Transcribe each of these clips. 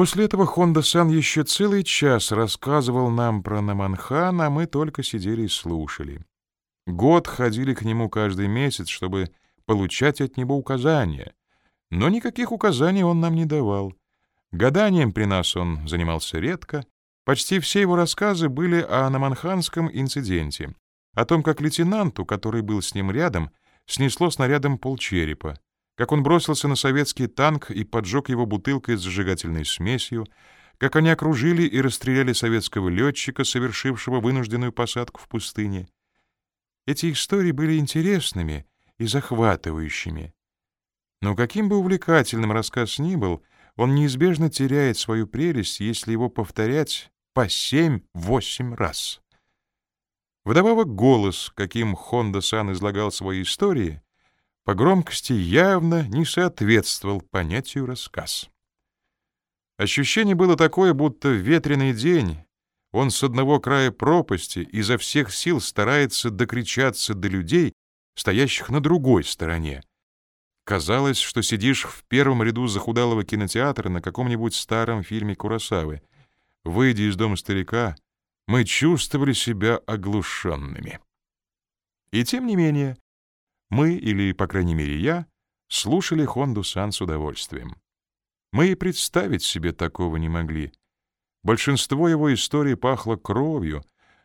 После этого Хонда-сан еще целый час рассказывал нам про Наманхан, а мы только сидели и слушали. Год ходили к нему каждый месяц, чтобы получать от него указания. Но никаких указаний он нам не давал. Гаданием при нас он занимался редко. Почти все его рассказы были о Наманханском инциденте, о том, как лейтенанту, который был с ним рядом, снесло снарядом полчерепа, как он бросился на советский танк и поджег его бутылкой с зажигательной смесью, как они окружили и расстреляли советского летчика, совершившего вынужденную посадку в пустыне. Эти истории были интересными и захватывающими. Но каким бы увлекательным рассказ ни был, он неизбежно теряет свою прелесть, если его повторять по семь-восемь раз. Вдобавок голос, каким Хонда-сан излагал свои истории, по громкости явно не соответствовал понятию «рассказ». Ощущение было такое, будто в ветреный день он с одного края пропасти изо всех сил старается докричаться до людей, стоящих на другой стороне. Казалось, что сидишь в первом ряду захудалого кинотеатра на каком-нибудь старом фильме Куросавы. Выйдя из дома старика, мы чувствовали себя оглушенными. И тем не менее, мы, или, по крайней мере, я, слушали Хонду-сан с удовольствием. Мы и представить себе такого не могли. Большинство его историй пахло кровью,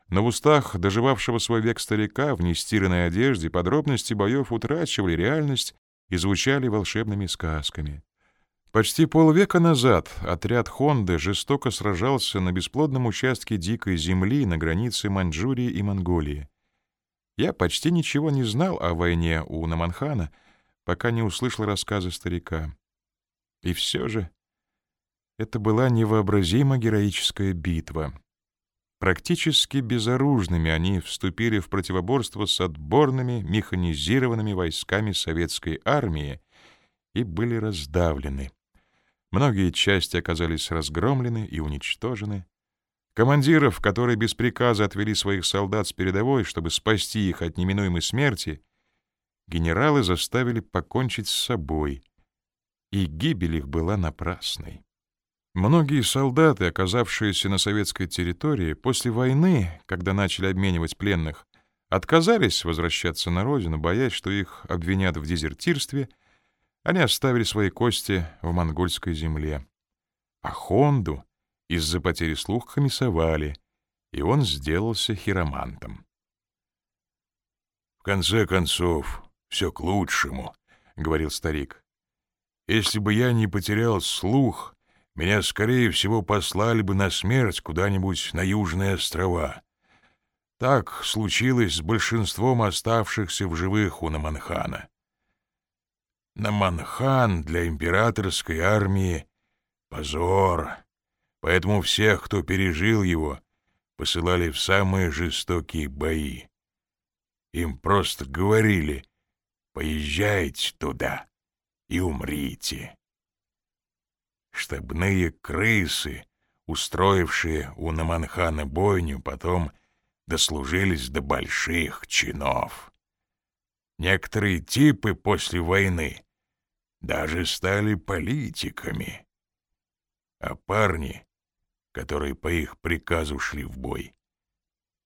но в устах доживавшего свой век старика в нестиранной одежде подробности боев утрачивали реальность и звучали волшебными сказками. Почти полвека назад отряд Хонды жестоко сражался на бесплодном участке дикой земли на границе Маньчжурии и Монголии. Я почти ничего не знал о войне у Наманхана, пока не услышал рассказы старика. И все же это была невообразимо героическая битва. Практически безоружными они вступили в противоборство с отборными механизированными войсками советской армии и были раздавлены. Многие части оказались разгромлены и уничтожены. Командиров, которые без приказа отвели своих солдат с передовой, чтобы спасти их от неминуемой смерти, генералы заставили покончить с собой, и гибель их была напрасной. Многие солдаты, оказавшиеся на советской территории, после войны, когда начали обменивать пленных, отказались возвращаться на родину, боясь, что их обвинят в дезертирстве — они оставили свои кости в монгольской земле. А Хонду из-за потери слуха комиссовали, и он сделался хиромантом. «В конце концов, все к лучшему», — говорил старик. «Если бы я не потерял слух, меня, скорее всего, послали бы на смерть куда-нибудь на Южные острова. Так случилось с большинством оставшихся в живых у Наманхана. Наманхан для императорской армии — позор, поэтому всех, кто пережил его, посылали в самые жестокие бои. Им просто говорили «поезжайте туда и умрите». Штабные крысы, устроившие у Наманхана бойню, потом дослужились до больших чинов. Некоторые типы после войны даже стали политиками. А парни, которые по их приказу шли в бой,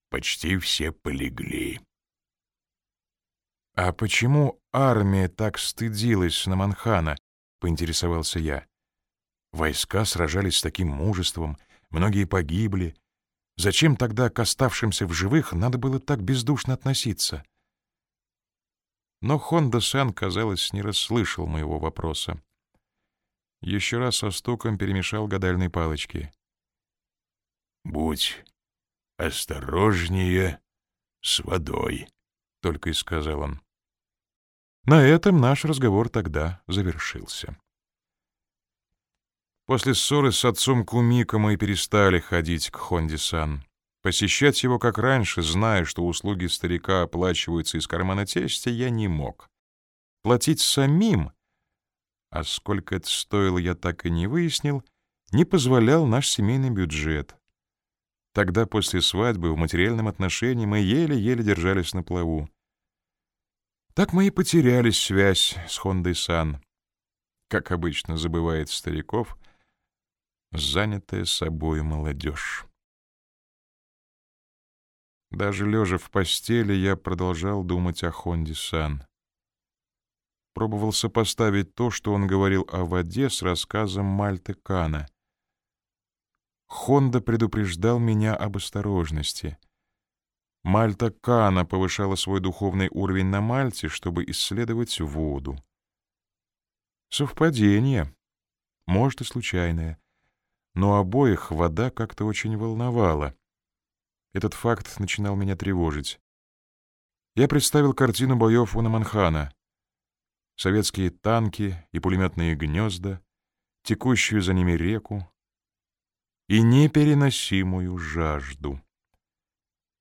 почти все полегли. «А почему армия так стыдилась на Манхана?» — поинтересовался я. «Войска сражались с таким мужеством, многие погибли. Зачем тогда к оставшимся в живых надо было так бездушно относиться?» Но Хонда-сан, казалось, не расслышал моего вопроса. Еще раз со стуком перемешал гадальные палочки. «Будь осторожнее с водой», — только и сказал он. На этом наш разговор тогда завершился. После ссоры с отцом Кумика мы перестали ходить к Хонди-сан. Посещать его как раньше, зная, что услуги старика оплачиваются из кармана тестя, я не мог. Платить самим, а сколько это стоило, я так и не выяснил, не позволял наш семейный бюджет. Тогда после свадьбы в материальном отношении мы еле-еле держались на плаву. Так мы и потеряли связь с Хондой Сан. Как обычно забывает стариков, занятая собой молодежь. Даже лежа в постели, я продолжал думать о Хонде-сан. Пробовал сопоставить то, что он говорил о воде, с рассказом Мальты Кана. Хонда предупреждал меня об осторожности. Мальта Кана повышала свой духовный уровень на Мальте, чтобы исследовать воду. Совпадение, может и случайное, но обоих вода как-то очень волновала. Этот факт начинал меня тревожить. Я представил картину боев у Наманхана. Советские танки и пулеметные гнезда, текущую за ними реку и непереносимую жажду.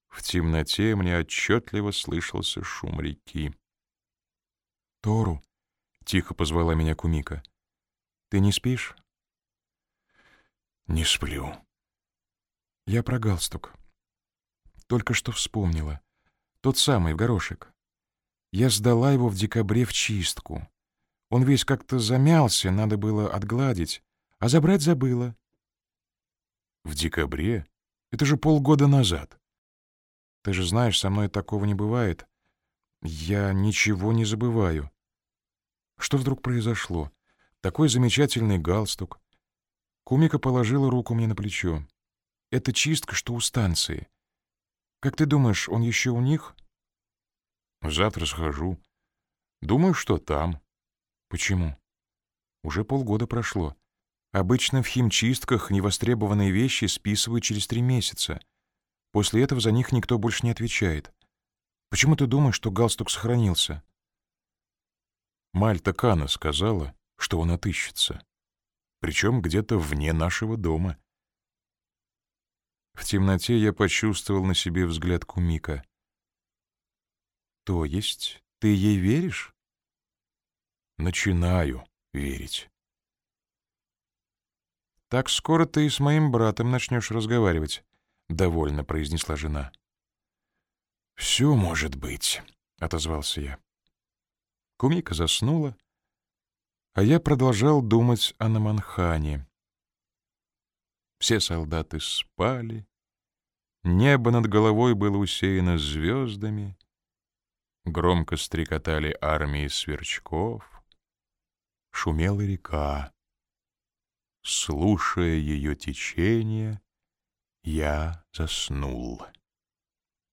В темноте мне отчетливо слышался шум реки. «Тору!» — тихо позвала меня Кумика. «Ты не спишь?» «Не сплю». «Я про галстук. Только что вспомнила. Тот самый, в горошек. Я сдала его в декабре в чистку. Он весь как-то замялся, надо было отгладить, а забрать забыла. В декабре? Это же полгода назад. Ты же знаешь, со мной такого не бывает. Я ничего не забываю. Что вдруг произошло? Такой замечательный галстук. Кумика положила руку мне на плечо. Это чистка, что у станции. Как ты думаешь, он еще у них? Завтра схожу. Думаю, что там. Почему? Уже полгода прошло. Обычно в химчистках невостребованные вещи списывают через три месяца. После этого за них никто больше не отвечает. Почему ты думаешь, что галстук сохранился? Мальта Кана сказала, что он отыщется. Причем где-то вне нашего дома. В темноте я почувствовал на себе взгляд Кумика. «То есть ты ей веришь?» «Начинаю верить». «Так скоро ты и с моим братом начнешь разговаривать», — довольно произнесла жена. «Все может быть», — отозвался я. Кумика заснула, а я продолжал думать о Наманхане. Все солдаты спали, небо над головой было усеяно звездами, громко стрекотали армии сверчков, шумела река. Слушая ее течение, я заснул.